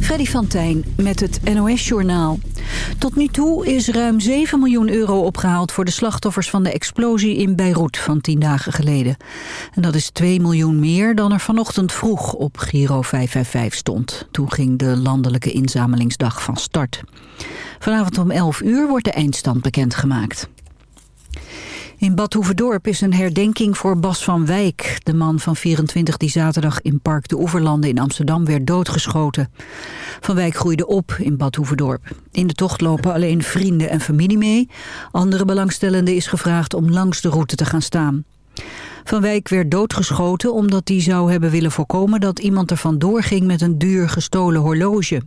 Freddy van Tijn met het NOS-journaal. Tot nu toe is ruim 7 miljoen euro opgehaald voor de slachtoffers van de explosie in Beirut van 10 dagen geleden. En dat is 2 miljoen meer dan er vanochtend vroeg op Giro 555 stond. Toen ging de landelijke inzamelingsdag van start. Vanavond om 11 uur wordt de eindstand bekendgemaakt. In Bad is een herdenking voor Bas van Wijk. De man van 24 die zaterdag in Park de Oeverlanden in Amsterdam werd doodgeschoten. Van Wijk groeide op in Bad Hoeverdorp. In de tocht lopen alleen vrienden en familie mee. Andere belangstellenden is gevraagd om langs de route te gaan staan. Van Wijk werd doodgeschoten omdat hij zou hebben willen voorkomen... dat iemand er vandoor ging met een duur gestolen horloge.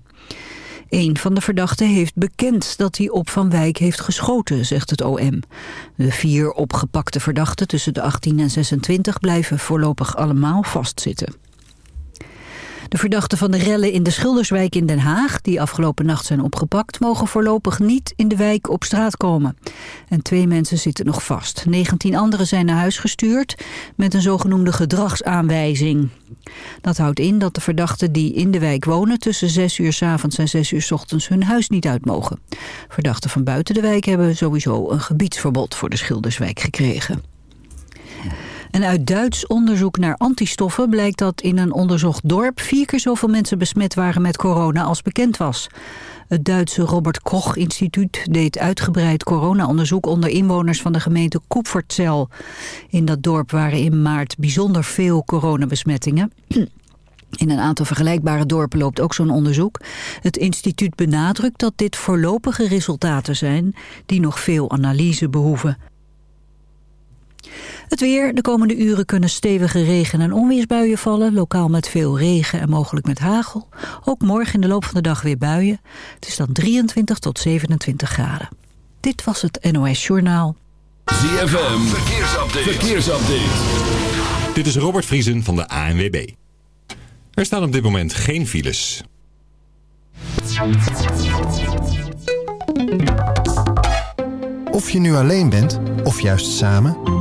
Een van de verdachten heeft bekend dat hij op Van Wijk heeft geschoten, zegt het OM. De vier opgepakte verdachten tussen de 18 en 26 blijven voorlopig allemaal vastzitten. De verdachten van de rellen in de Schilderswijk in Den Haag... die afgelopen nacht zijn opgepakt... mogen voorlopig niet in de wijk op straat komen. En twee mensen zitten nog vast. 19 anderen zijn naar huis gestuurd... met een zogenoemde gedragsaanwijzing. Dat houdt in dat de verdachten die in de wijk wonen... tussen 6 uur s avonds en 6 uur s ochtends hun huis niet uit mogen. Verdachten van buiten de wijk hebben sowieso een gebiedsverbod... voor de Schilderswijk gekregen. En uit Duits onderzoek naar antistoffen blijkt dat in een onderzocht dorp vier keer zoveel mensen besmet waren met corona als bekend was. Het Duitse Robert Koch Instituut deed uitgebreid corona-onderzoek onder inwoners van de gemeente Koepfertzel. In dat dorp waren in maart bijzonder veel coronabesmettingen. In een aantal vergelijkbare dorpen loopt ook zo'n onderzoek. Het instituut benadrukt dat dit voorlopige resultaten zijn die nog veel analyse behoeven. Het weer. De komende uren kunnen stevige regen- en onweersbuien vallen. Lokaal met veel regen en mogelijk met hagel. Ook morgen in de loop van de dag weer buien. Het is dan 23 tot 27 graden. Dit was het NOS Journaal. ZFM. Verkeersupdate. Verkeersupdate. Dit is Robert Vriesen van de ANWB. Er staan op dit moment geen files. Of je nu alleen bent, of juist samen...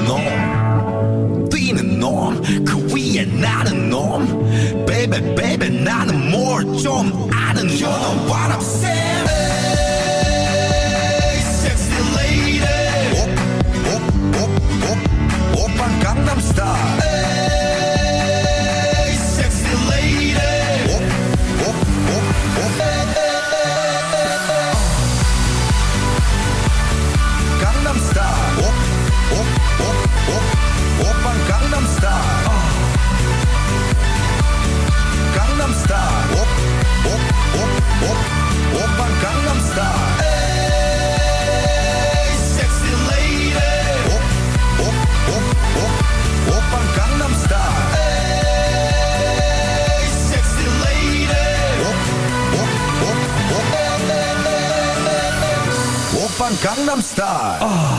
아는 놈 뛰는 놈그 위에 나는 놈 baby baby 나는 뭘 좀 아는 놈 You know what I'm saying hey, sexy lady 오, 오, 오, 오, 오빤 강남스타일 Oh.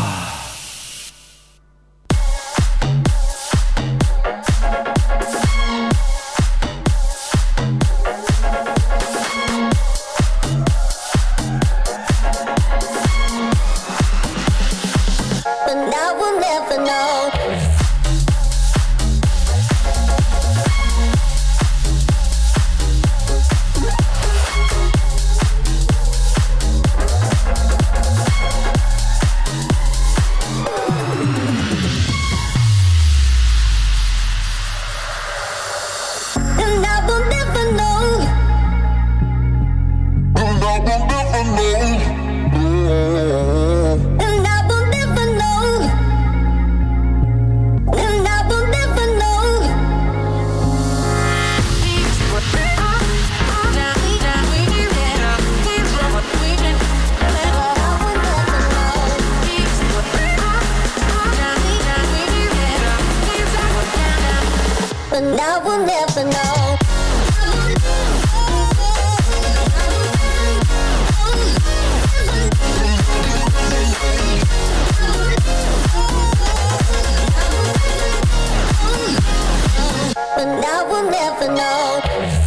never know.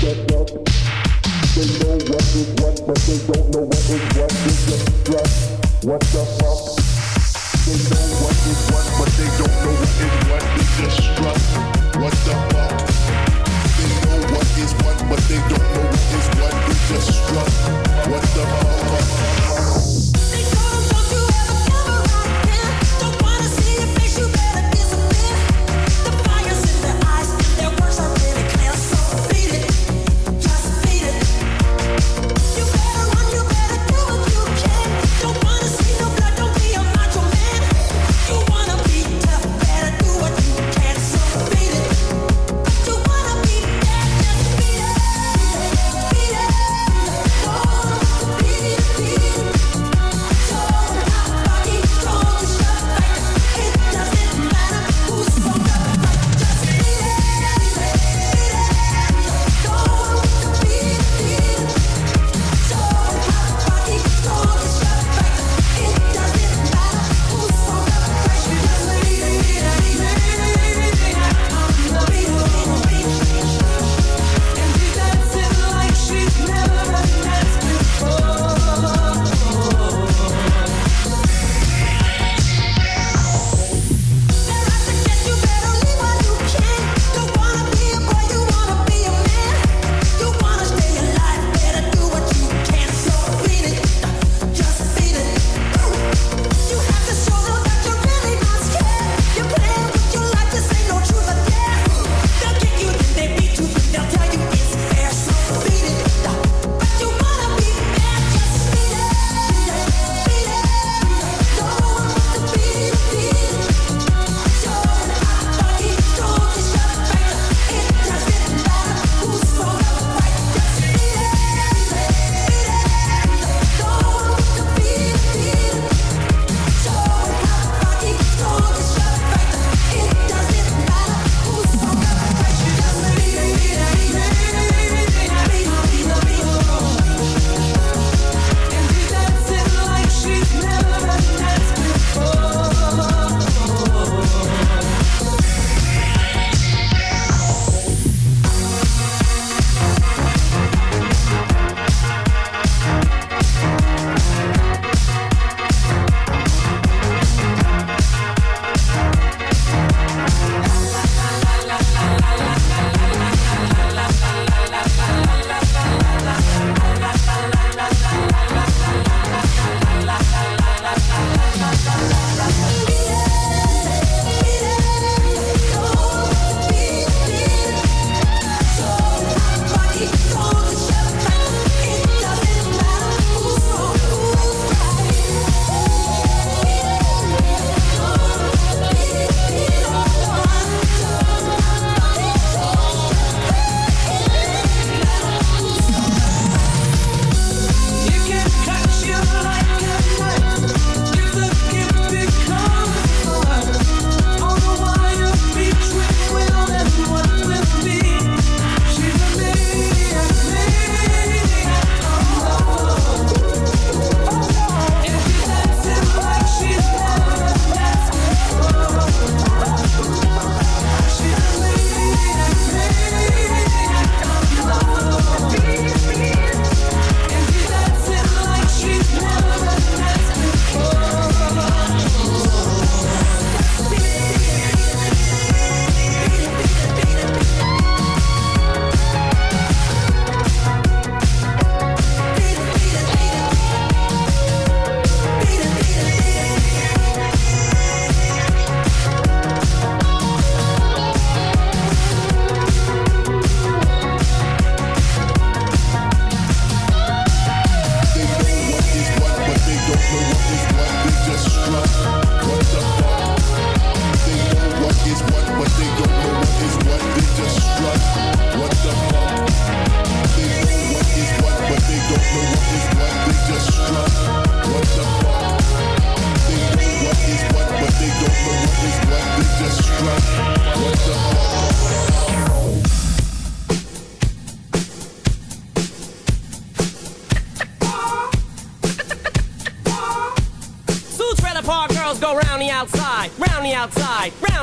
get, get.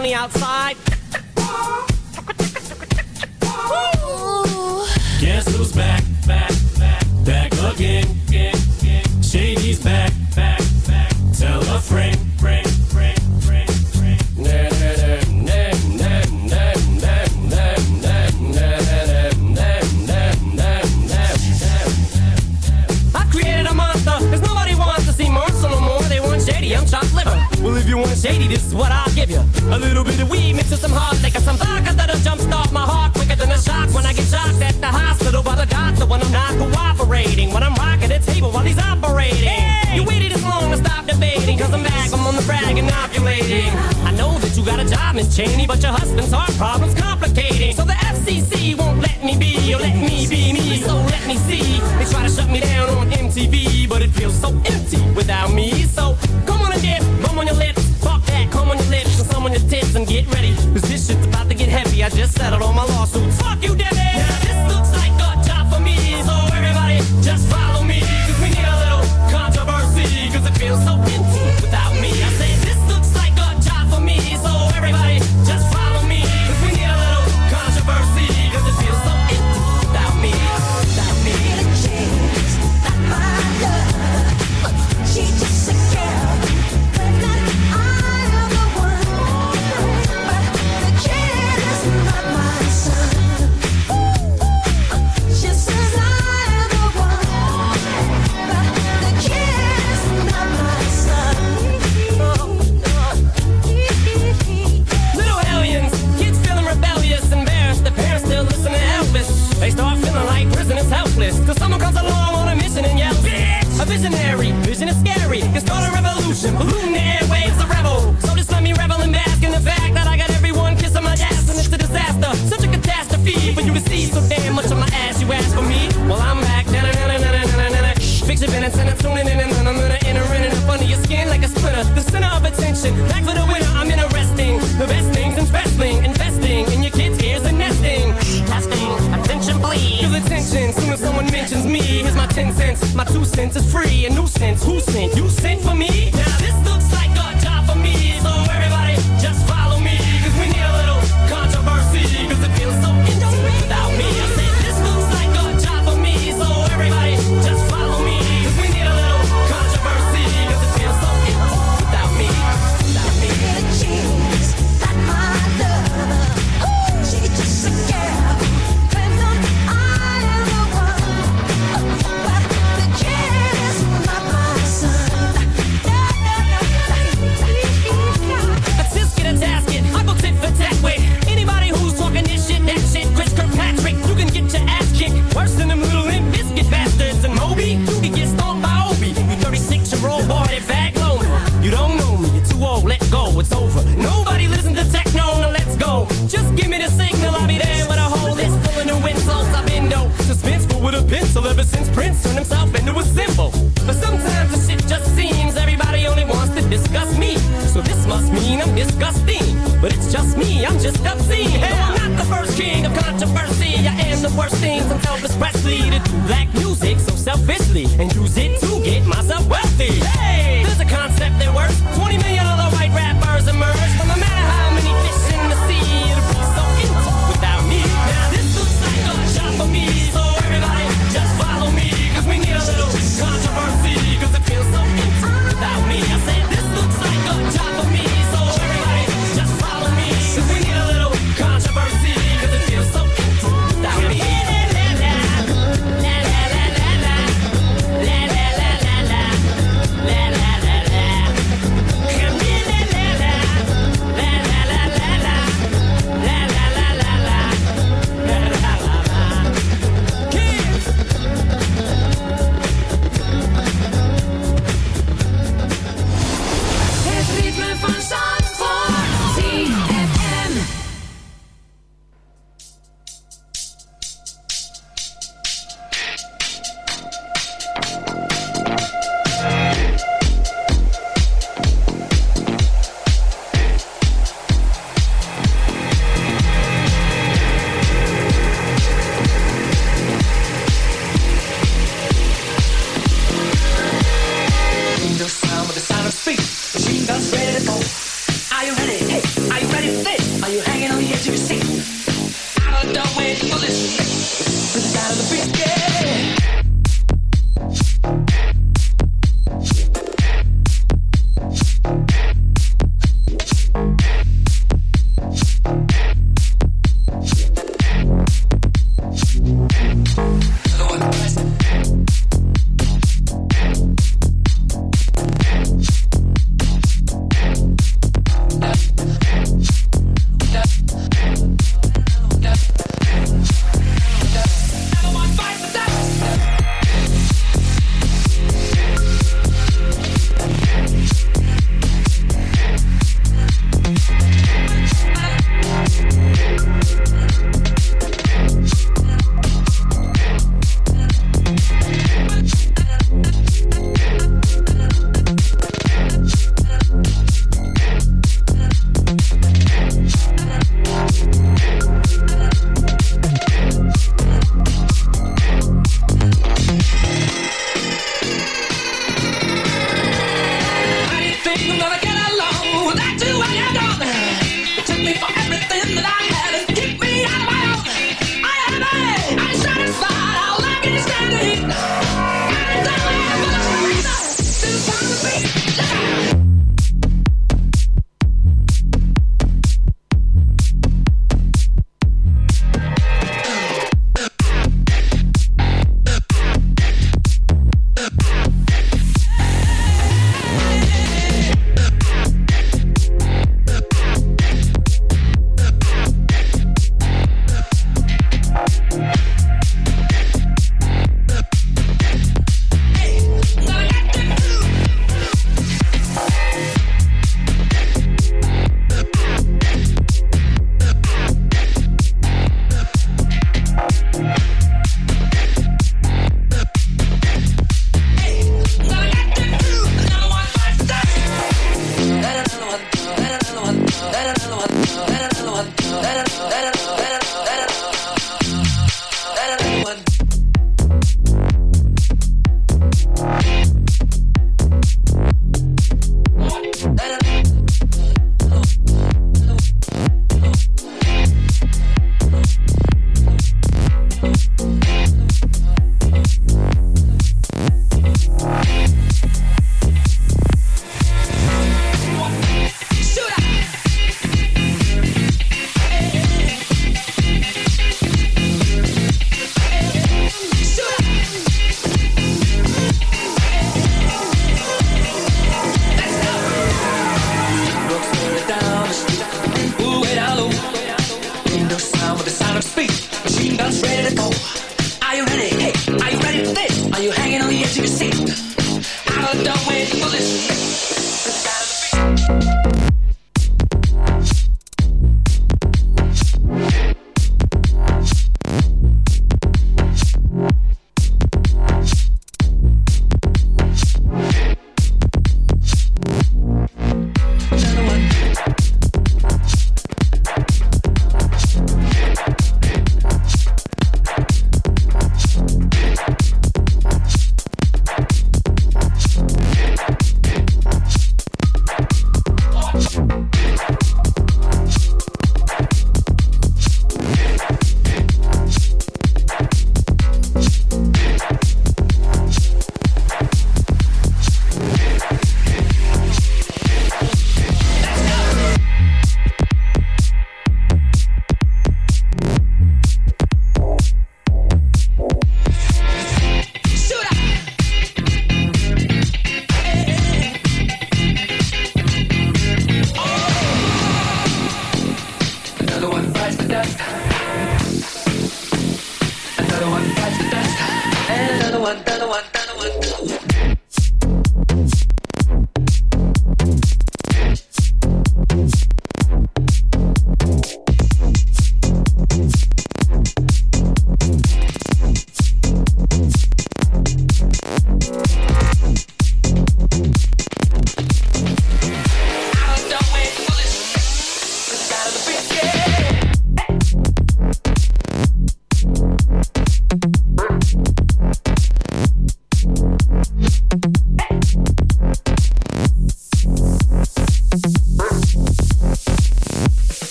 On the outside. Miss Cheney, but your husband's heart problems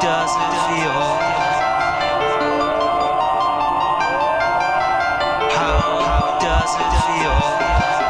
doesn't feel. How does it feel?